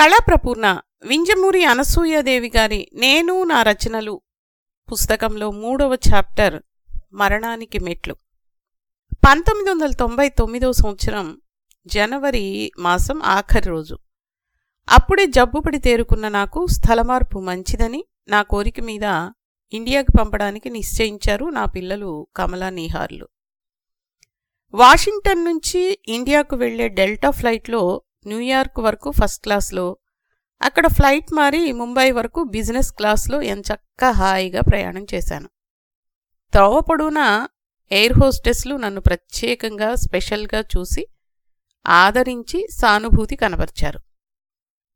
కళాప్రపూర్ణ వింజమూరి అనసూయాదేవి గారి నేను నా రచనలు పుస్తకంలో మూడవ చాప్టర్ మరణానికి మెట్లు. పంతొమ్మిది వందల తొంభై తొమ్మిదవ సంవత్సరం జనవరి మాసం ఆఖరి రోజు. అప్పుడే జబ్బుపడి తేరుకున్న నాకు స్థలమార్పు మంచిదని నా కోరిక మీద ఇండియాకి పంపడానికి నిశ్చయించారు నా పిల్లలు కమలా నీహార్లు. వాషింగ్టన్ నుంచి ఇండియాకు వెళ్ళే డెల్టా ఫ్లైట్లో న్యూయార్క్ వరకు ఫస్ట్ క్లాస్లో. అక్కడ ఫ్లైట్ మారి ముంబై వరకు బిజినెస్ క్లాస్లో ఎంచక్క హాయిగా ప్రయాణం చేశాను. త్రోవ పొడవునా ఎయిర్ హోస్టెస్లు నన్ను ప్రత్యేకంగా స్పెషల్గా చూసి ఆదరించి సానుభూతి కనబరిచారు.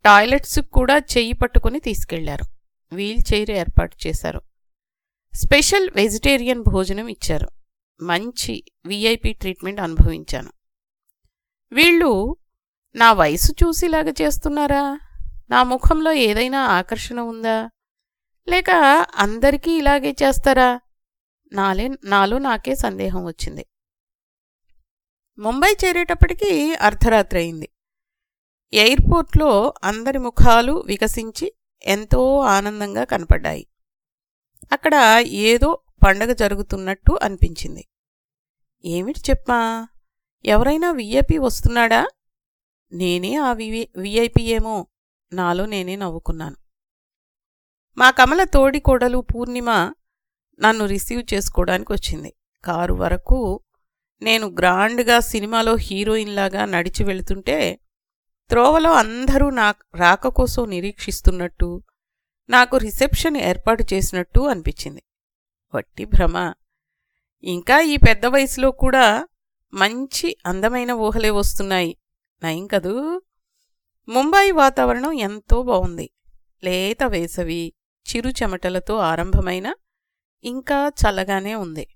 టాయిలెట్స్ కూడా చెయ్యి పట్టుకుని తీసుకెళ్ళారు. వీల్ చైర్ ఏర్పాటు చేశారు. స్పెషల్ వెజిటేరియన్ భోజనం ఇచ్చారు. మంచి విఐపి ట్రీట్మెంట్ అనుభవించాను. వీళ్ళు నా వయసు చూసిలాగా చేస్తున్నారా? నా ముఖంలో ఏదైనా ఆకర్షణ ఉందా? లేక అందరికీ ఇలాగే చేస్తారా? నాలే నాలో నాకే సందేహం వచ్చింది. ముంబై చేరేటప్పటికీ అర్ధరాత్రి అయింది. ఎయిర్పోర్ట్లో అందరి ముఖాలు వికసించి ఎంతో ఆనందంగా కనపడ్డాయి. అక్కడ ఏదో పండగ జరుగుతున్నట్టు అనిపించింది. ఏమిటి చెప్పా? ఎవరైనా విఐపి వస్తున్నాడా? నేనే ఆ వివి విఐపి ఏమో నాలో నేనే నవ్వుకున్నాను. మా కమల తోడి కోడలు పూర్ణిమ నన్ను రిసీవ్ చేసుకోవడానికి వచ్చింది. కారు వరకు నేను గ్రాండ్గా సినిమాలో హీరోయిన్లాగా నడిచి వెళుతుంటే త్రోవలో అందరూ నా రాక కోసం నిరీక్షిస్తున్నట్టు నాకు రిసెప్షన్ ఏర్పాటు చేసినట్టు అనిపించింది. వట్టి భ్రమ. ఇంకా ఈ పెద్ద వయసులో కూడా మంచి అందమైన ఊహలే వస్తున్నాయి. నయం కదూ? ముంబై వాతావరణం ఎంతో బాగుంది లేత వేసవి చిరు చెమటలతో ఆరంభమైన ఇంకా చల్లగానే ఉంది.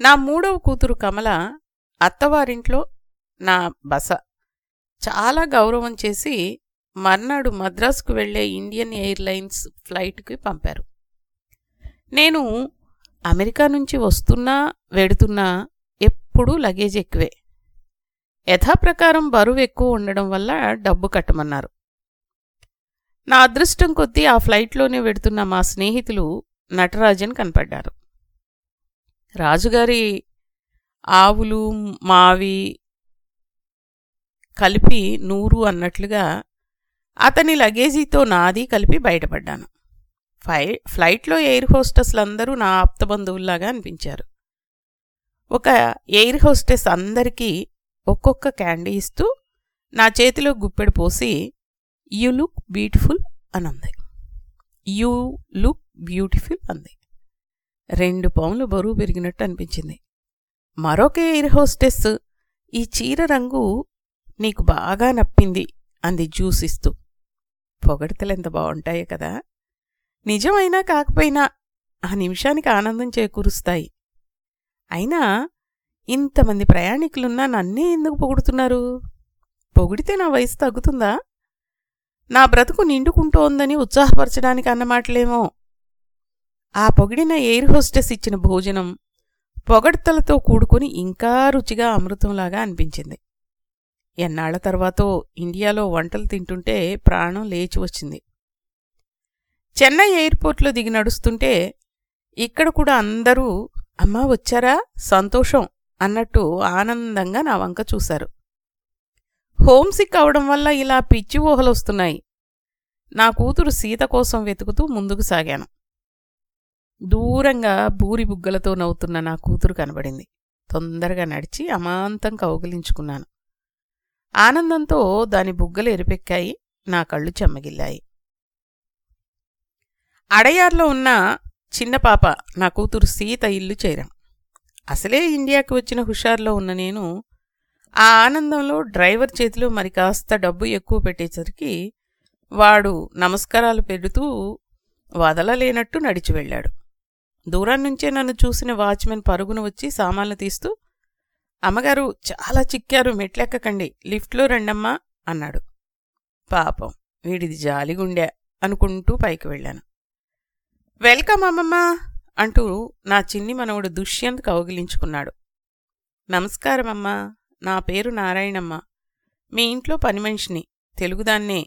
నా మూడవ కూతురు కమల అత్తవారింట్లో నా బస. చాలా గౌరవం చేసి మర్నాడు మద్రాసుకు వెళ్ళే ఇండియన్ ఎయిర్లైన్స్ ఫ్లైట్కి పంపారు. నేను అమెరికా నుంచి వస్తున్నా వెడుతున్నా ఎప్పుడూ లగేజ్ ఎక్కువే. యథాప్రకారం బరువు ఎక్కువ ఉండడం వల్ల డబ్బు కట్టమన్నారు. నా అదృష్టం కొద్దీ ఆ ఫ్లైట్లోనే వెడుతున్న మా స్నేహితులు నటరాజన్ కనపడ్డారు. రాజుగారి ఆవులు మావి కలిపి నూరు అన్నట్లుగా అతని లగేజీతో నాది కలిపి బయటపడ్డాను. ఫ్లై ఫ్లైట్లో ఎయిర్ హోస్టెస్లందరూ నా ఆప్తబంధువుల్లాగా అనిపించారు. ఒక ఎయిర్ హోస్టెస్ అందరికీ ఒక్కొక్క క్యాండీ ఇస్తూ నా చేతిలో గుప్పెడు పోసి యు లుక్ బ్యూటిఫుల్ అని అంది యూ లుక్ బ్యూటిఫుల్ అంది. రెండు పౌన్లు బరువు పెరిగినట్టు అనిపించింది. మరొక ఎయిర్ హోస్టెస్ ఈ చీర రంగు నీకు బాగా నప్పింది అంది జ్యూస్ ఇస్తూ. పొగడతలెంత బాగుంటాయో కదా. నిజమైనా కాకపోయినా ఆ నిమిషానికి ఆనందం చేకూరుస్తాయి. అయినా ఇంతమంది ప్రయాణికులున్నా నన్నే ఎందుకు పొగుడుతున్నారు? పొగిడితే నా వయసు తగ్గుతుందా? నా బ్రతుకు నిండుకుంటోందని ఉత్సాహపరచడానికి అన్నమాటలేమో ఆ పొగిడిన ఎయిర్ హోస్టెస్ ఇచ్చిన భోజనం పొగడ్తలతో కూడుకుని ఇంకా రుచిగా అమృతంలాగా అనిపించింది. ఎన్నాళ్ళ తర్వాతో ఇండియాలో వంటలు తింటుంటే ప్రాణం లేచి వచ్చింది. చెన్నై ఎయిర్పోర్ట్లో దిగి నడుస్తుంటే ఇక్కడ కూడా అందరూ అమ్మా వచ్చారా? సంతోషం. అన్నట్టు ఆనందంగా నా వంక చూశారు. హోమ్సిక్ అవడం వల్ల ఇలా పిచ్చి ఊహలొస్తున్నాయి నా కూతురు సీత కోసం వెతుకుతూ ముందుకు సాగాను. దూరంగా బూరి బుగ్గలతో నవ్వుతున్న నా కూతురు కనబడింది. తొందరగా నడిచి అమాంతం కౌగిలించుకున్నాను. ఆనందంతో దాని బుగ్గలు ఎరిపెక్కాయి నా కళ్ళు చెమ్మగిల్లాయి. అడయార్లో ఉన్న చిన్న పాప నా కూతురు సీత ఇల్లు చేరాం. అసలే ఇండియాకి వచ్చిన హుషార్లో ఉన్న నేను ఆ ఆనందంలో డ్రైవర్ చేతిలో మరి కాస్త డబ్బు ఎక్కువ పెట్టేసరికి వాడు నమస్కారాలు పెడుతూ వదలలేనట్టు నడిచి వెళ్ళాడు. దూరం నుంచే నన్ను చూసిన వాచ్మెన్ పరుగున వచ్చి సామాన్లు తీస్తూ అమ్మగారు చాలా చిక్కారు మెట్లెక్కకండి లిఫ్ట్లో రండమ్మా అన్నాడు. పాపం వీడిది జాలిగుండె అనుకుంటూ పైకి వెళ్ళాను. వెల్కమ్ అమ్మమ్మ అంటూ నా చిన్ని మనవడు దుష్యంత్ కౌగిలించుకున్నాడు. నమస్కారమమ్మా నా పేరు నారాయణమ్మ. మీ ఇంట్లో పని మనిషిని తెలుగుదాన్నే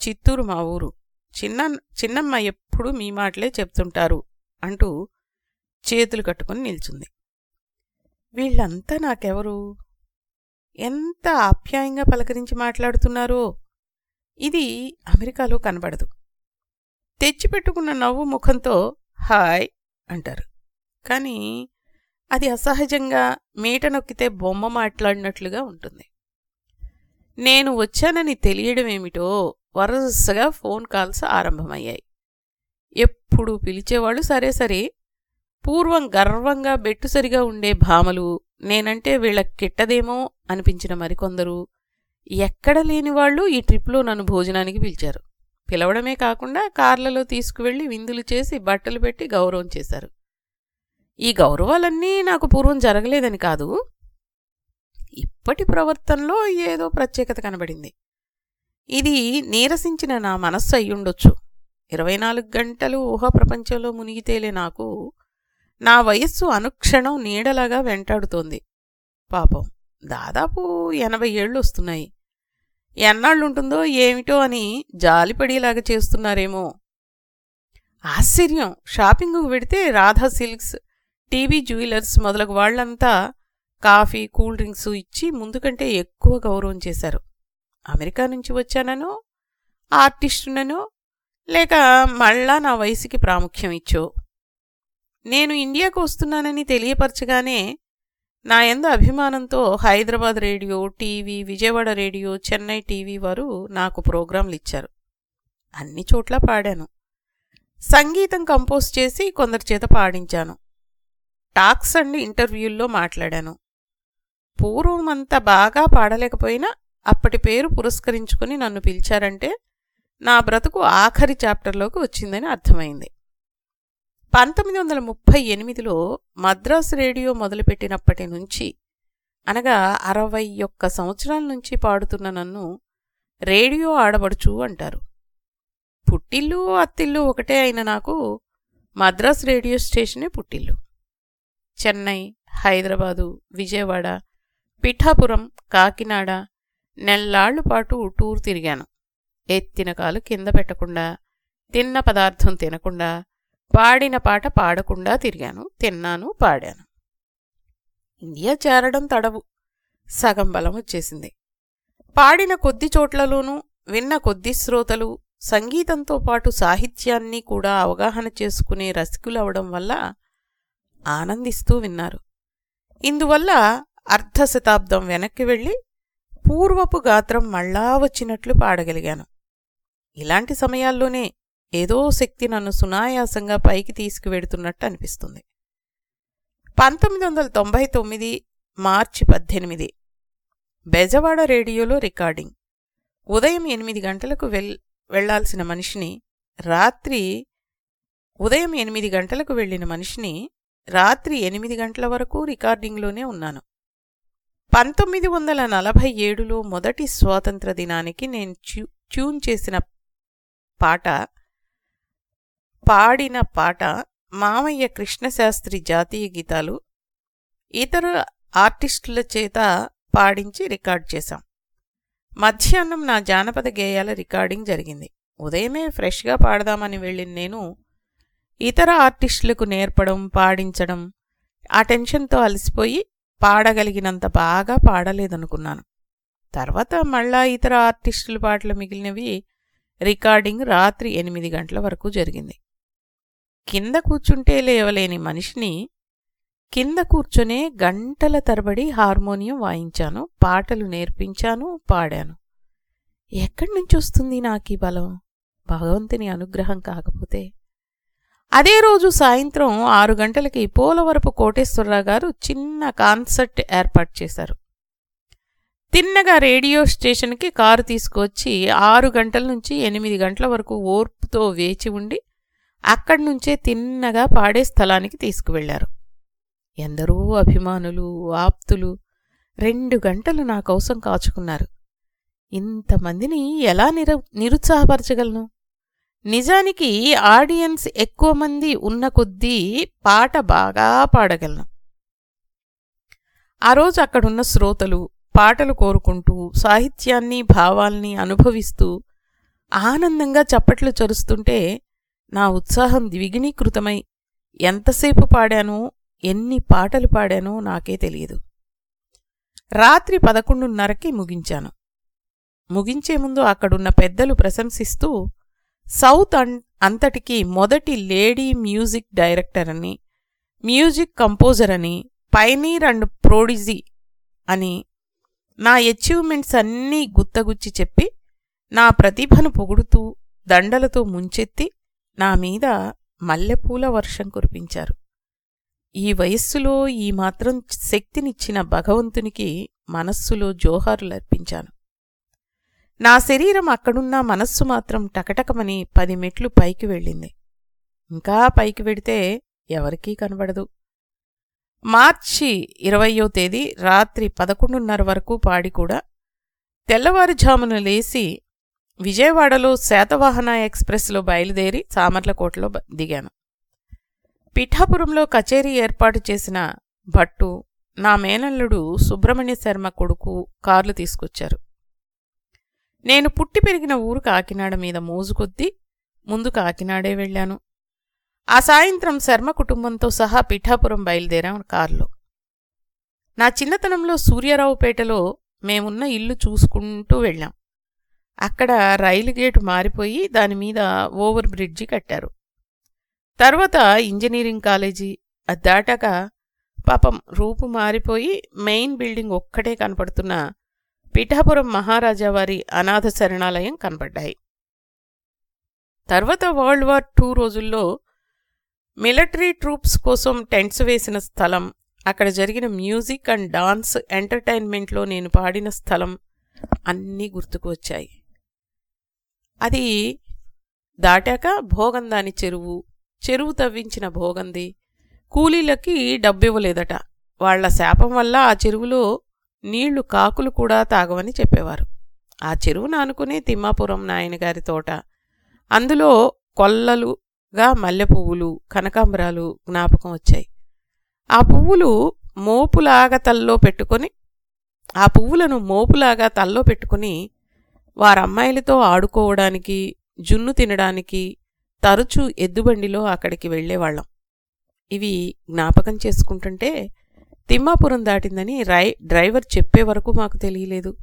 చిత్తూరు మా ఊరు. చిన్న చిన్నమ్మ ఎప్పుడు మీ మాటలే చెప్తుంటారు అంటూ చేతులు కట్టుకుని నిల్చుంది. వీళ్ళంతా నాకెవరు? ఎంత ఆప్యాయంగా పలకరించి మాట్లాడుతున్నారో! ఇది అమెరికాలో కనబడదు. తెచ్చిపెట్టుకున్న నవ్వు ముఖంతో హాయ్ అంటారు. కానీ అది అసహజంగా మీట నొక్కితే బొమ్మ మాట్లాడినట్లుగా ఉంటుంది. నేను వచ్చానని తెలియడమేమిటో వరుసగా ఫోన్ కాల్స్ ఆరంభమయ్యాయి. ఎప్పుడు పిలిచేవాళ్ళు సరే సరే పూర్వం గర్వంగా బెట్టుసరిగా ఉండే భామలు నేనంటే వీళ్ళ కిట్టదేమో అనిపించిన మరికొందరు ఎక్కడ లేని వాళ్ళు ఈ ట్రిప్లో నన్ను భోజనానికి పిలిచారు. పిలవడమే కాకుండా కార్లలో తీసుకువెళ్ళి విందులు చేసి బట్టలు పెట్టి గౌరవం చేశారు. ఈ గౌరవాలన్నీ నాకు పూర్వం జరగలేదని కాదు. ఇప్పటి ప్రవర్తనలో ఏదో ప్రత్యేకత కనబడింది. ఇది నీరసించిన నా మనస్సు అయ్యుండొచ్చు. ఇరవై నాలుగు గంటలు ఊహ ప్రపంచంలో మునిగితేలే నాకు నా వయస్సు అనుక్షణం నీడలాగా వెంటాడుతోంది. పాపం దాదాపు ఎనభై ఏళ్ళు వస్తున్నాయి. ఎన్నాళ్ళుంటుందో ఏమిటో అని జాలిపడేలాగా చేస్తున్నారేమో. ఆశ్చర్యం. షాపింగ్కు వెడితే రాధా సిల్క్స్ టీవీ జ్యువెలర్స్ మొదలగు వాళ్ళంతా కాఫీ కూల్ డ్రింక్స్ ఇచ్చి ముందు కంటే ఎక్కువ గౌరవం చేశారు. అమెరికా నుంచి వచ్చాననో ఆర్టిస్టుననో లేక మళ్ళా నా వయసుకి ప్రాముఖ్యం ఇచ్చో? నేను ఇండియాకు వస్తున్నానని తెలియపరచగానే నా ఎందు అభిమానంతో Hyderabad radio TV Vijayawada radio Chennai TV వారు నాకు ప్రోగ్రాంలు ఇచ్చారు అన్ని చోట్ల పాడాను. సంగీతం కంపోజ్ చేసి కొందరి చేత పాడించాను. టాక్స్ అండ్ ఇంటర్వ్యూల్లో మాట్లాడాను. పూర్వం అంత బాగా పాడలేకపోయినా అప్పటి పేరు పురస్కరించుకుని నన్ను పిలిచారంటే నా బ్రతుకు ఆఖరి చాప్టర్లోకి వచ్చిందని అర్థమైంది. పంతొమ్మిది వందల ముప్పై ఎనిమిదిలో మద్రాసు రేడియో మొదలుపెట్టినప్పటి నుంచి అనగా అరవై ఒక్క సంవత్సరాల నుంచి పాడుతున్న నన్ను రేడియో ఆడబడుచు అంటారు. పుట్టిల్లు అత్తిల్లు ఒకటే అయిన నాకు మద్రాస్ రేడియో స్టేషనే పుట్టిల్లు. చెన్నై హైదరాబాదు విజయవాడ పిఠాపురం కాకినాడ నెల్లాళ్ళు పాటు టూర్ తిరిగాను. ఎత్తిన కాలు కింద పెట్టకుండా తిన్న పదార్థం తినకుండా పాడిన పాట పాడకుండా తిరిగాను తిన్నాను పాడాను. ఇండియా చేరడం తడవు. సగం బలం వచ్చేసింది. పాడిన కొద్ది చోట్లలోనూ విన్న కొద్ది శ్రోతలు సంగీతంతో పాటు సాహిత్యాన్ని కూడా అవగాహన చేసుకునే రసికులవడం వల్ల ఆనందిస్తూ విన్నారు. ఇందువల్ల అర్ధశతాబ్దం వెనక్కి వెళ్ళి పూర్వపు గాత్రం మళ్ళా వచ్చినట్లు పాడగలిగాను. ఇలాంటి సమయాల్లోనే ఏదో శక్తి నన్ను సునాయాసంగా పైకి తీసుకువెడుతున్నట్టు అనిపిస్తుంది. పంతొమ్మిది వందల తొంభై తొమ్మిది మార్చి పద్దెనిమిది. బెజవాడ రేడియోలో రికార్డింగ్. ఉదయం ఎనిమిది గంటలకు వెల్ వెళ్ళాల్సిన మనిషిని రాత్రి ఉదయం ఎనిమిది గంటలకు వెళ్ళిన మనిషిని రాత్రి ఎనిమిది గంటల వరకు రికార్డింగ్లోనే ఉన్నాను. పంతొమ్మిది వందల నలభై ఏడులో మొదటి స్వాతంత్ర దినానికి నేను ట్యూన్ చేసిన పాట పాడిన పాట మామయ్య కృష్ణశాస్త్రి జాతీయ గీతాలు ఇతర ఆర్టిస్టుల చేత పాడించి రికార్డ్ చేశాం. మధ్యాహ్నం నా జానపద గేయాల రికార్డింగ్ జరిగింది. ఉదయమే ఫ్రెష్గా పాడదామని వెళ్ళిన నేను ఇతర ఆర్టిస్టులకు నేర్పడం పాడించడం ఆ టెన్షన్తో అలసిపోయి పాడగలిగినంత బాగా పాడలేదనుకున్నాను. తర్వాత మళ్ళా ఇతర ఆర్టిస్టుల పాటలు మిగిలినవి రికార్డింగ్ రాత్రి ఎనిమిది గంటల వరకు జరిగింది. కింద కూర్చుంటే లేవలేని మనిషిని కింద కూర్చొనే గంటల తరబడి హార్మోనియం వాయించాను పాటలు నేర్పించాను పాడాను. ఎక్కడి నుంచి వస్తుంది నాకీ బలం? భగవంతుని అనుగ్రహం కాకపోతే. అదే రోజు సాయంత్రం ఆరు గంటలకి పోలవరపు కోటేశ్వరరావు గారు చిన్న కాన్సర్ట్ ఏర్పాటు చేశారు. తిన్నగా రేడియో స్టేషన్కి కారు తీసుకువచ్చి ఆరు గంటల నుంచి ఎనిమిది గంటల వరకు ఓర్పుతో వేచి ఉండి అక్కడి నుంచే తిన్నగా పాడే స్థలానికి తీసుకువెళ్ళారు ఎందరో అభిమానులు ఆప్తులు రెండు గంటలు నా కోసం కాచుకున్నారు. ఇంతమందిని ఎలా నిర నిరుత్సాహపరచగలను? నిజానికి ఆడియన్స్ ఎక్కువ మంది ఉన్న కొద్దీ పాట బాగా పాడగలను. ఆ రోజు అక్కడున్న శ్రోతలు పాటలు కోరుకుంటూ సాహిత్యాన్ని భావాల్ని అనుభవిస్తూ ఆనందంగా చప్పట్లు చరుస్తుంటే నా ఉత్సాహం ద్విగినీకృతమై ఎంతసేపు పాడానో ఎన్ని పాటలు పాడానో నాకే తెలియదు. రాత్రి పదకొండున్నరకి ముగించాను. ముగించే ముందు అక్కడున్న పెద్దలు ప్రశంసిస్తూ సౌత్ అన్ అంతటికీ మొదటి లేడీ మ్యూజిక్ డైరెక్టర్ అని మ్యూజిక్ కంపోజర్ అని పైనీర్ అండ్ ప్రోడిజీ అని నా అచీవ్మెంట్స్ అన్నీ గుత్తగుచ్చి చెప్పి నా ప్రతిభను పొగుడుతూ దండలతో ముంచెత్తి నా మీద మల్లెపూల వర్షం కురిపించారు. ఈ వయస్సులో ఈ మాత్రం శక్తినిచ్చిన భగవంతునికి మనస్సులో జోహారులర్పించాను. నా శరీరం అక్కడున్న మనస్సు మాత్రం టకటకమని పది మెట్లు పైకి వెళ్ళింది. ఇంకా పైకి వెడితే ఎవరికీ కనబడదు. మార్చి ఇరవయో తేదీ రాత్రి పదకొండున్నర వరకు పాడి కూడా తెల్లవారుజామున లేచి విజయవాడలో శాతవాహన ఎక్స్ప్రెస్లో బయలుదేరి సామర్లకోటలో దిగాను. పిఠాపురంలో కచేరీ ఏర్పాటు చేసిన భట్టు నా మేనల్లుడు సుబ్రహ్మణ్య శర్మ కొడుకు కార్లు తీసుకొచ్చారు. నేను పుట్టి పెరిగిన ఊరు కాకినాడ మీద మోజుకొద్దీ ముందు కాకినాడే వెళ్ళాను. ఆ సాయంత్రం శర్మ కుటుంబంతో సహా పిఠాపురం బయలుదేరాం కారులో. నా చిన్నతనంలో సూర్యారావుపేటలో మేమున్న ఇల్లు చూసుకుంటూ వెళ్ళాం. అక్కడ రైలు గేటు మారిపోయి దానిమీద ఓవర్ బ్రిడ్జి కట్టారు. తర్వాత ఇంజనీరింగ్ కాలేజీ అది దాటాక పాపం రూపు మారిపోయి మెయిన్ బిల్డింగ్ ఒక్కటే కనపడుతున్న పిఠాపురం మహారాజా వారి అనాథ శరణాలయం కనపడ్డాయి. తర్వాత వరల్డ్ వార్ టూ రోజుల్లో మిలిటరీ ట్రూప్స్ కోసం టెంట్స్ వేసిన స్థలం అక్కడ జరిగిన మ్యూజిక్ అండ్ డాన్స్ ఎంటర్టైన్మెంట్లో నేను పాడిన స్థలం అన్నీ గుర్తుకు వచ్చాయి. అది దాటాక భోగందాని చెరువు చెరువు తవ్వించిన భోగంది. కూలీలకి డబ్బివ్వలేదట. వాళ్ళ శాపం వల్ల ఆ చెరువులో నీళ్ళు కాకులు కూడా తాగవని చెప్పేవారు. ఆ చెరువును ఆనుకునే తిమ్మాపురం నాయనగారి తోట. అందులో కొల్లలుగా మల్లె పువ్వులు కనకాంబరాలు జ్ఞాపకం వచ్చాయి. ఆ పువ్వులు మోపులాగా తల్లో పెట్టుకొని ఆ పువ్వులను మోపులాగా తల్లో పెట్టుకుని వారమ్మాయిలతో ఆడుకోవడానికి జున్ను తినడానికి తరచూ ఎద్దుబండిలో అక్కడికి వెళ్ళేవాళ్ళం ఇవి జ్ఞాపకం చేసుకుంటుంటే తిమ్మాపురం దాటిందని రై డ్రైవర్ చెప్పే వరకు మాకు తెలియలేదు.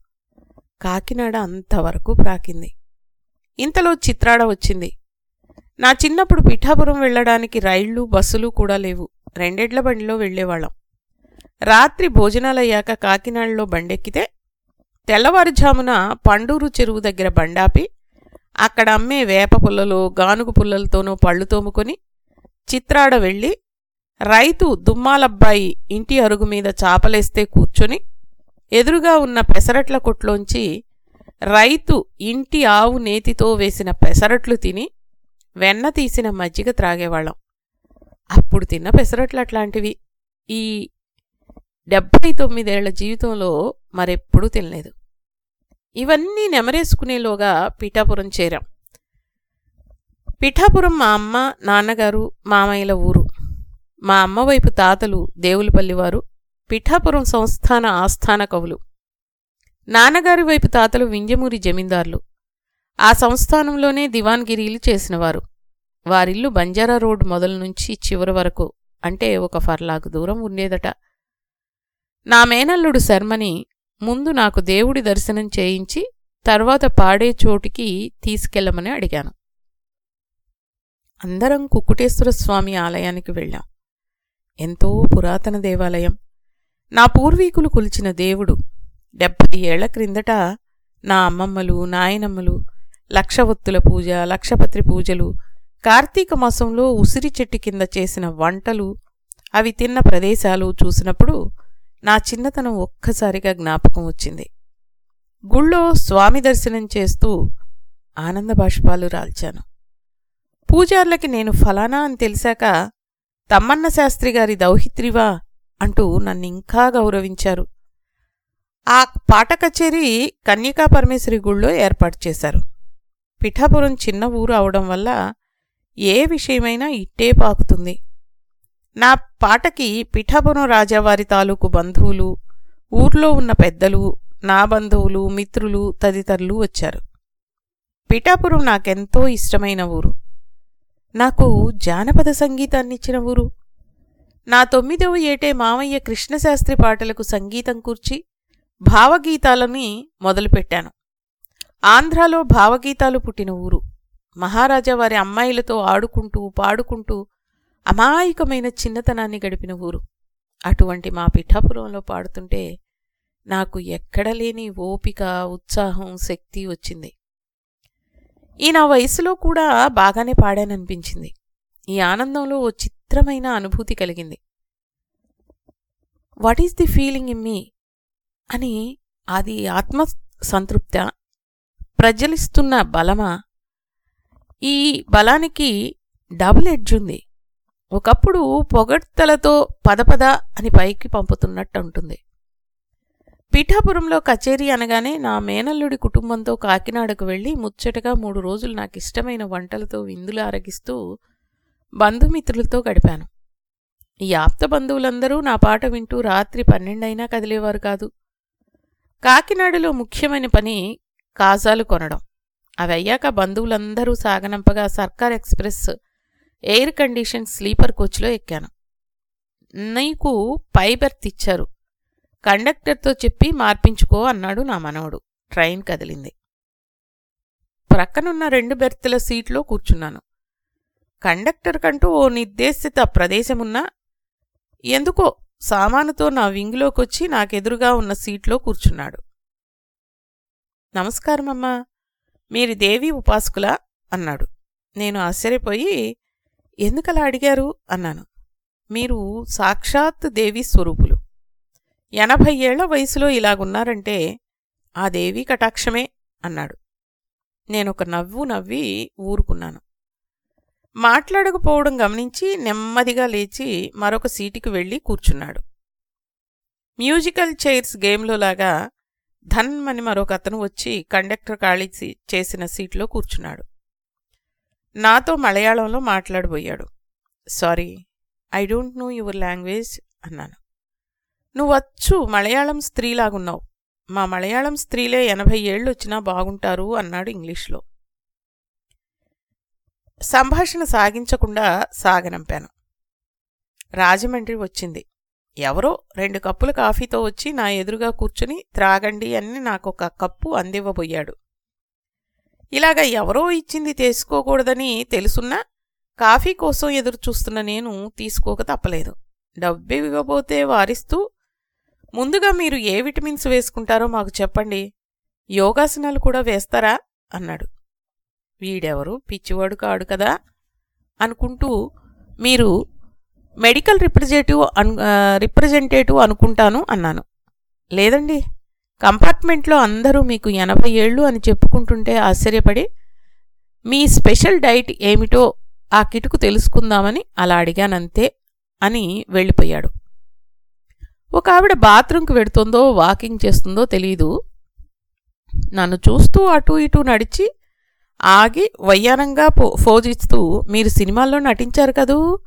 కాకినాడ అంతవరకు ప్రాకింది. ఇంతలో చిత్రాడ వచ్చింది. నా చిన్నప్పుడు పిఠాపురం వెళ్ళడానికి రైళ్ళు బస్సులు కూడా లేవు. రెండెడ్ల బండిలో వెళ్ళేవాళ్ళం. రాత్రి భోజనాలయ్యాక కాకినాడలో బండెక్కితే తెల్లవారుజామున పండూరు చెరువు దగ్గర బండాపి అక్కడ అమ్మే వేప పుల్లలు గానుగు పుల్లలతోనూ పళ్ళు తోముకొని చిత్రాడ వెళ్ళి రైతు దుమ్మాలబ్బాయి ఇంటి అరుగు మీద చాపలేస్తే కూర్చొని ఎదురుగా ఉన్న పెసరట్ల కొట్లోంచి రైతు ఇంటి ఆవు నేతితో వేసిన పెసరట్లు తిని వెన్న తీసిన మజ్జిగ త్రాగేవాళ్ళం. అప్పుడు తిన్న పెసరట్లు అట్లాంటివి. ఈ డెబ్భై తొమ్మిదేళ్ళ జీవితంలో మరెప్పుడూ తినలేదు. ఇవన్నీ నెమరేసుకునేలోగా పిఠాపురం చేరాం. పిఠాపురం మా అమ్మ నాన్నగారు మామయ్యల ఊరు. మా అమ్మ వైపు తాతలు దేవులపల్లివారు పిఠాపురం సంస్థాన ఆస్థాన కవులు. నాన్నగారి వైపు తాతలు వింజమూరి జమీందార్లు. ఆ సంస్థానంలోనే దివాన్గిరీలు చేసినవారు. వారిల్లు బంజారా రోడ్ మొదలు నుంచి చివరి వరకు అంటే ఒక ఫర్లాకు దూరం ఉండేదట. నా మేనల్లుడు శర్మని ముందు నాకు దేవుడి దర్శనం చేయించి తర్వాత పాడే చోటికి తీసుకెళ్ళమని అడిగాను. అందరం కుక్కుటేశ్వర స్వామి ఆలయానికి వెళ్ళాం. ఎంతో పురాతన దేవాలయం. నా పూర్వీకులు కొలిచిన దేవుడు డెబ్భై ఏళ్ళ క్రిందట నా అమ్మమ్మలు నాయనమ్మలు లక్షవత్తుల పూజ లక్షపత్రి పూజలు కార్తీక మాసంలో ఉసిరి చెట్టు కింద చేసిన వంటలు అవి తిన్న ప్రదేశాలు చూసినప్పుడు నా చిన్నతనం ఒక్కసారిగా జ్ఞాపకం వచ్చింది. గుళ్ళో స్వామి దర్శనం చేస్తూ ఆనంద బాష్పాలు రాల్చాను. పూజార్లకి నేను ఫలానా అని తెలిసాక తమ్మన్న శాస్త్రి గారి దౌహిత్రివా అంటూ నన్నింకా గౌరవించారు. ఆ పాట కచేరీ కన్యకా పరమేశ్వరి గుళ్ళో ఏర్పాటు చేశారు. పిఠాపురం చిన్న ఊరు అవడం వల్ల ఏ విషయమైనా ఇట్టే పాకుతుంది. నా పాటకి పిఠాపురం రాజావారి తాలూకు బంధువులు ఊర్లో ఉన్న పెద్దలు నా బంధువులు మిత్రులు తదితరులు వచ్చారు. పిఠాపురం నాకెంతో ఇష్టమైన ఊరు. నాకు జానపద సంగీతాన్నిచ్చిన ఊరు. నా తొమ్మిదవ ఏటే మామయ్య కృష్ణశాస్త్రి పాటలకు సంగీతం కూర్చి భావగీతాలని మొదలుపెట్టాను. ఆంధ్రాలో భావగీతాలు పుట్టిన ఊరు. మహారాజా వారి అమ్మాయిలతో ఆడుకుంటూ పాడుకుంటూ అమాయకమైన చిన్నతనాన్ని గడిపిన ఊరు. అటువంటి మా పిఠాపురంలో పాడుతుంటే నాకు ఎక్కడలేని ఓపిక ఉత్సాహం శక్తి వచ్చింది. ఈ నా వయసులో కూడా బాగానే పాడాననిపించింది. ఈ ఆనందంలో ఓ చిత్రమైన అనుభూతి కలిగింది. What is the feeling in me అని అది ఆత్మ సంతృప్త ప్రజలిస్తున్న బలమా? ఈ బలానికి డబుల్ ఎడ్జ్ ఉంది. ఒకప్పుడు పొగడ్తలతో పదపద అని పైకి పంపుతున్నట్టు ఉంటుంది. పీఠాపురంలో కచేరీ అనగానే నా మేనల్లుడి కుటుంబంతో కాకినాడకు వెళ్ళి ముచ్చటగా మూడు రోజులు నాకు ఇష్టమైన వంటలతో విందులు ఆరగిస్తూ బంధుమిత్రులతో గడిపాను. ఈ ఆప్త బంధువులందరూ నా పాట వింటూ రాత్రి పన్నెండైనా కదిలేవారు కాదు. కాకినాడలో ముఖ్యమైన పని కాజాలు కొనడం. అవి అయ్యాక బంధువులందరూ సాగనంపగా Circar express air condition sleeper కోచ్లో ఎక్కాను. నీకు పై బెర్త్ ఇచ్చారు కండక్టర్తో చెప్పి మార్పించుకో అన్నాడు నా మనవడు. ట్రైన్ కదిలింది. ప్రక్కనున్న రెండు బెర్తుల సీట్లో కూర్చున్నాను. కండక్టర్ కంటూ ఓ నిర్దేశిత ప్రదేశమున్నా ఎందుకో సామానుతో నా వింగులోకొచ్చి నాకెదురుగా ఉన్న సీట్లో కూర్చున్నాడు. నమస్కారమమ్మా మీరు దేవి ఉపాసకులా? అన్నాడు. నేను ఆశ్చర్యపోయి ఎందుకలా అడిగారు? అన్నాను. మీరు సాక్షాత్ దేవి స్వరూపులు. ఎనభై ఏళ్ళ వయసులో ఇలాగున్నారంటే ఆ దేవి కటాక్షమే అన్నాడు. నేనొక నవ్వు నవ్వి ఊరుకున్నాను. మాట్లాడకపోవడం గమనించి నెమ్మదిగా లేచి మరొక సీటుకి వెళ్ళి కూర్చున్నాడు. మ్యూజికల్ చైర్స్ గేమ్లో లాగా ధన్మని మరొక అతను వచ్చి కండక్టర్ ఖాళీ చేసిన సీట్లో కూర్చున్నాడు. నాతో మలయాళంలో మాట్లాడబోయాడు. Sorry I don't know your language అన్నాను. నువ్వచ్చు మలయాళం స్త్రీలాగున్నావు. మా మలయాళం స్త్రీలే ఎనభై ఏళ్ళు వచ్చినా బాగుంటారు అన్నాడు ఇంగ్లీష్లో. సంభాషణ సాగించకుండా సాగనంపాను. రాజమండ్రి వచ్చింది. ఎవరో రెండు కప్పుల కాఫీతో వచ్చి నా ఎదురుగా కూర్చుని త్రాగండి అని నాకొక కప్పు అందివ్వబోయాడు. ఇలాగ ఎవరో ఇచ్చింది తీసుకోకూడదని తెలుసున్నా కాఫీ కోసం ఎదురుచూస్తున్న నేను తీసుకోక తప్పలేదు. డబ్బు ఇవ్వబోతే వారిస్తూ ముందుగా మీరు ఏ విటమిన్స్ వేసుకుంటారో మాకు చెప్పండి. యోగాసనాలు కూడా వేస్తారా? అన్నాడు. వీడెవరు? పిచ్చివాడు కాడు కదా? అనుకుంటూ మీరు మెడికల్ రిప్రజెంటేటివ్ అను రిప్రజెంటేటివ్ అనుకుంటాను అన్నాను. లేదండి. కంపార్ట్మెంట్లో అందరూ మీకు ఎనభై ఏళ్ళు అని చెప్పుకుంటుంటే ఆశ్చర్యపడి మీ స్పెషల్ డైట్ ఏమిటో ఆ కిటుకు తెలుసుకుందామని అలా అడిగానంతే అని వెళ్ళిపోయాడు. ఒక ఆవిడ బాత్రూంకి వెడుతుందో వాకింగ్ చేస్తుందో తెలీదు. నన్ను చూస్తూ అటూ ఇటూ నడిచి ఆగి వయ్యానంగా పో ఫోజిస్తూ మీరు సినిమాల్లో నటించారు కదూ?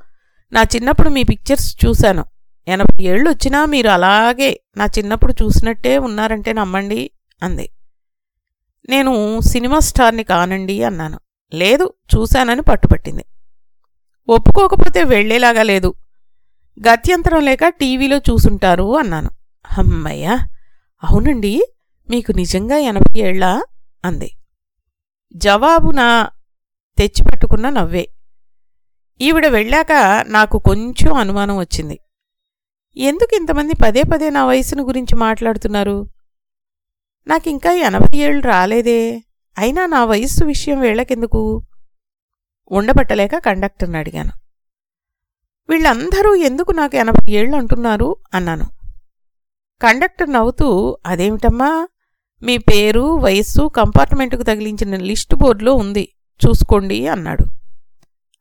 నా చిన్నప్పుడు మీ పిక్చర్స్ చూశాను. ఎనభై ఏళ్ళు వచ్చినా మీరు అలాగే నా చిన్నప్పుడు చూసినట్టే ఉన్నారంటే నమ్మండి అంది. నేను సినిమా స్టార్ని కానండి అన్నాను. లేదు చూశానని పట్టుపట్టింది. ఒప్పుకోకపోతే వెళ్ళేలాగా లేదు. గత్యంతరం లేక టీవీలో చూసుంటారు అన్నాను. అమ్మయ్యా అవునండి మీకు నిజంగా ఎనభై ఏళ్ళా? అంది. జవాబున తెచ్చిపెట్టుకున్న నవ్వే. ఈవిడ వెళ్ళాక నాకు కొంచెం అనుమానం వచ్చింది. ఎందుకు ఇంతమంది పదే పదే నా వయసును గురించి మాట్లాడుతున్నారు? నాకింకా ఎనభై ఏళ్ళు రాలేదే. అయినా నా వయస్సు విషయం వీళ్ళకెందుకు? ఉండబట్టలేక కండక్టర్ని అడిగాను. వీళ్ళందరూ ఎందుకు నాకు ఎనభై ఏళ్ళు అంటున్నారు? అన్నాను. కండక్టర్ నవ్వుతూ అదేమిటమ్మా? మీ పేరు వయస్సు కంపార్ట్మెంటుకు తగిలించిన లిస్టు బోర్డులో ఉంది. చూసుకోండి అన్నాడు.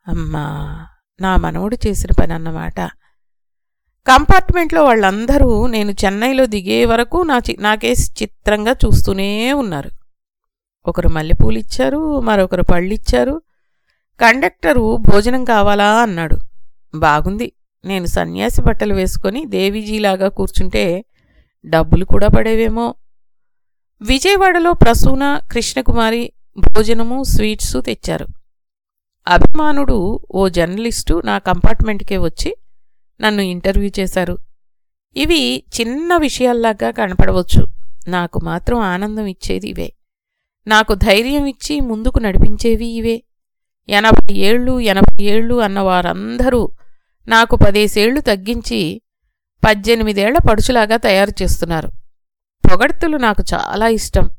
అమ్మా నా మనవడు చేసిన పని అన్నమాట. కంపార్ట్మెంట్లో వాళ్ళందరూ నేను చెన్నైలో దిగే వరకు నా చి నాకేసి చిత్రంగా చూస్తూనే ఉన్నారు. ఒకరు మల్లెపూలు ఇచ్చారు మరొకరు పళ్ళిచ్చారు. కండక్టరు భోజనం కావాలా అన్నాడు. బాగుంది. నేను సన్యాసి బట్టలు వేసుకొని దేవీజీలాగా కూర్చుంటే డబ్బులు కూడా పడేవేమో. విజయవాడలో ప్రసూన కృష్ణకుమారి భోజనము స్వీట్సు తెచ్చారు. అభిమానుడు ఓ జర్నలిస్టు నా కంపార్ట్మెంట్కే వచ్చి నన్ను ఇంటర్వ్యూ చేశారు. ఇవి చిన్న విషయాల్లాగా కనపడవచ్చు. నాకు మాత్రం ఆనందం ఇచ్చేది ఇవే. నాకు ధైర్యం ఇచ్చి ముందుకు నడిపించేవి ఇవే. ఎనభై ఏళ్ళు ఎనభై ఏళ్ళు అన్న వారందరూ నాకు పదేసేళ్ళు తగ్గించి పద్దెనిమిదేళ్ళ పడుచులాగా తయారు చేస్తున్నారు. పొగడ్తులు నాకు చాలా ఇష్టం.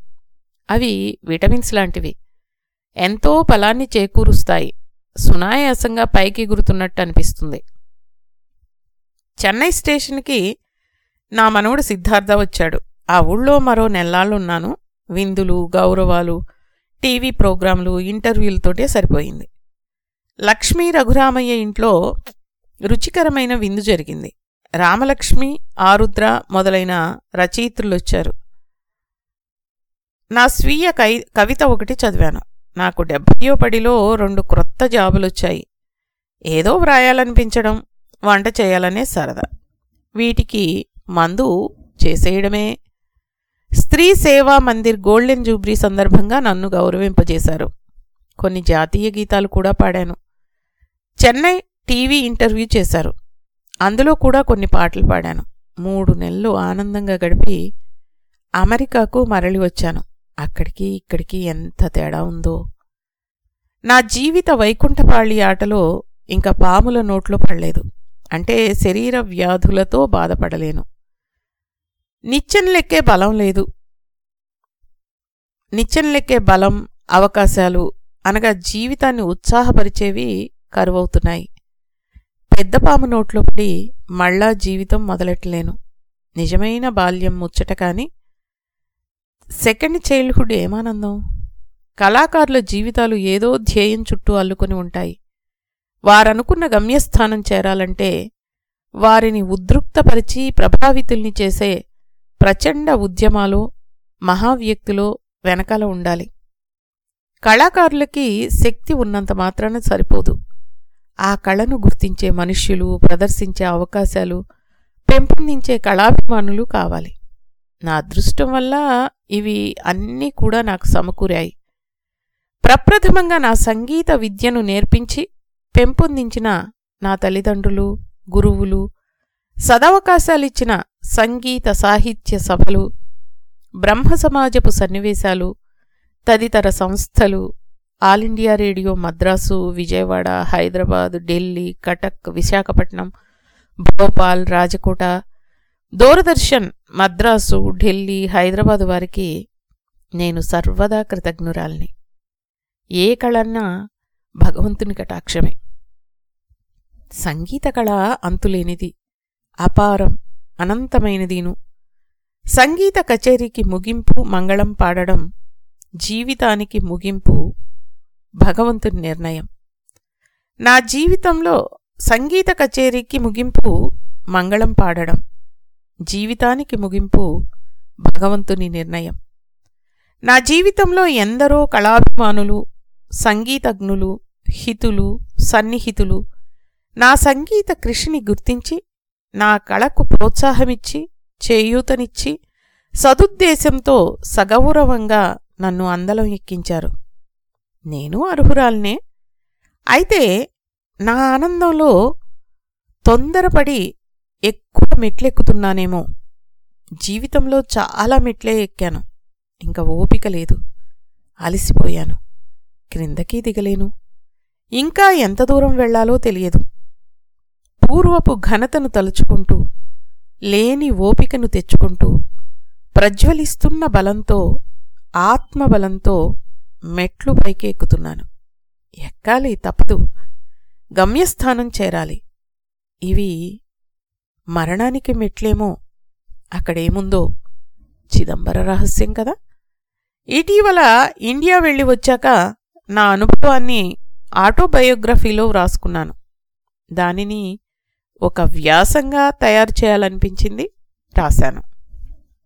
అవి విటమిన్స్ లాంటివి. ఎంతో ఫలాన్ని చేకూరుస్తాయి. సునాయాసంగా పైకి గురుతున్నట్టు అనిపిస్తుంది. చెన్నై స్టేషన్కి నా మనవడు సిద్ధార్థ వచ్చాడు. ఆ ఊళ్ళో మరో నెల్లాళ్ళున్నాను. విందులు గౌరవాలు టీవీ ప్రోగ్రాంలు ఇంటర్వ్యూలతోటే సరిపోయింది. లక్ష్మీ రఘురామయ్య ఇంట్లో రుచికరమైన విందు జరిగింది. రామలక్ష్మి ఆరుద్ర మొదలైన రచయిత్రులొచ్చారు నా స్వీయ కై కవిత ఒకటి చదివాను. నాకు డెబ్భయో పడిలో రెండు క్రొత్త జాబులొచ్చాయి. ఏదో వ్రాయాలనిపించడం వంట చేయాలనే సరదా. వీటికి మందు చేసేయడమే. స్త్రీ సేవా మందిర్ గోల్డెన్ జూబ్లీ సందర్భంగా నన్ను గౌరవింపజేశారు. కొన్ని జాతీయ గీతాలు కూడా పాడాను. చెన్నై టీవీ ఇంటర్వ్యూ చేశారు. అందులో కూడా కొన్ని పాటలు పాడాను. మూడు నెలలు ఆనందంగా గడిపి అమెరికాకు మరలి వచ్చాను. అక్కడికి ఇక్కడికి ఎంత తేడా ఉందో. నా జీవిత వైకుంఠపాళి ఆటలో ఇంకా పాముల నోట్లో పడలేదు. అంటే శరీర వ్యాధులతో బాధపడలేను. నిచ్చెన లెక్కే బలం లేదు. నిచ్చెన లెక్కే బలం అవకాశాలు అనగా జీవితాన్ని ఉత్సాహపరిచేవి కరువవుతున్నాయి. పెద్ద పాము నోట్లో పడి మళ్ళా జీవితం మొదలెట్టలేను. నిజమైన బాల్యం ముచ్చట కాని సెకండ్ చైల్డ్హుడ్ ఏమానందం? కళాకారుల జీవితాలు ఏదో ధ్యేయం చుట్టూ అల్లుకొని ఉంటాయి. వారనుకున్న గమ్యస్థానం చేరాలంటే వారిని ఉద్రిక్తపరిచి ప్రభావితుల్ని చేసే ప్రచండ ఉద్యమాలు మహావ్యక్తులు వెనకాల ఉండాలి. కళాకారులకి శక్తి ఉన్నంత మాత్రాన సరిపోదు. ఆ కళను గుర్తించే మనుష్యులు ప్రదర్శించే అవకాశాలు పెంపొందించే కళాభిమానులు కావాలి. నా అదృష్టం వల్ల ఇవి అన్నీ కూడా నాకు సమకూరాయి. ప్రప్రథమంగా నా సంగీత విద్యను నేర్పించి పెంపొందించిన నా తల్లిదండ్రులు గురువులు సదవకాశాలిచ్చిన సంగీత సాహిత్య సభలు బ్రహ్మ సమాజపు సన్నివేశాలు తదితర సంస్థలు all India radio Madras Vijayawada Hyderabad Delhi Cuttack Visakhapatnam Bhopal Rajkot Doordarshan Madras Delhi Hyderabad వారికి నేను సర్వదా కృతజ్ఞురాల్ని. ఏ కళన్నా భగవంతుని కటాక్షమే. సంగీత కళ అంతులేనిది అపారం అనంతమైనదీను. సంగీత కచేరీకి ముగింపు మంగళం పాడడం జీవితానికి ముగింపు భగవంతుని నిర్ణయం. నా జీవితంలో సంగీత కచేరీకి ముగింపు మంగళం పాడడం జీవితానికి ముగింపు భగవంతుని నిర్ణయం. నా జీవితంలో ఎందరో కళాభిమానులు సంగీతజ్ఞులు హితులు సన్నిహితులు నా సంగీత కృషిని గుర్తించి నా కళకు ప్రోత్సాహమిచ్చి చేయూతనిచ్చి సదుద్దేశంతో సగౌరవంగా నన్ను అందలం ఎక్కించారు. నేను అర్హురాల్నే. అయితే నా ఆనందంలో తొందరపడి ఎక్కువ మెట్లెక్కుతున్నానేమో. జీవితంలో చాలా మెట్లే ఎక్కాను. ఇంకా ఓపిక లేదు. అలసిపోయాను. క్రిందకీ దిగలేను. ఇంకా ఎంత దూరం వెళ్ళాలో తెలియదు. పూర్వపు ఘనతను తలుచుకుంటూ లేని ఓపికను తెచ్చుకుంటూ ప్రజ్వలిస్తున్న బలంతో ఆత్మబలంతో మెట్లు పైకెక్కుతున్నాను. ఎక్కాలి తప్పదు. గమ్యస్థానం చేరాలి. ఇవి మరణానికి మెట్లేమో. అక్కడేముందో? చిదంబర రహస్యం కదా? ఇటీవల ఇండియా వెళ్ళి వచ్చాక నా అనుభవాన్ని ఆటోబయోగ్రఫీలో వ్రాసుకున్నాను. దానిని ఒక వ్యాసంగా తయారు చేయాలనిపించింది రాశాను.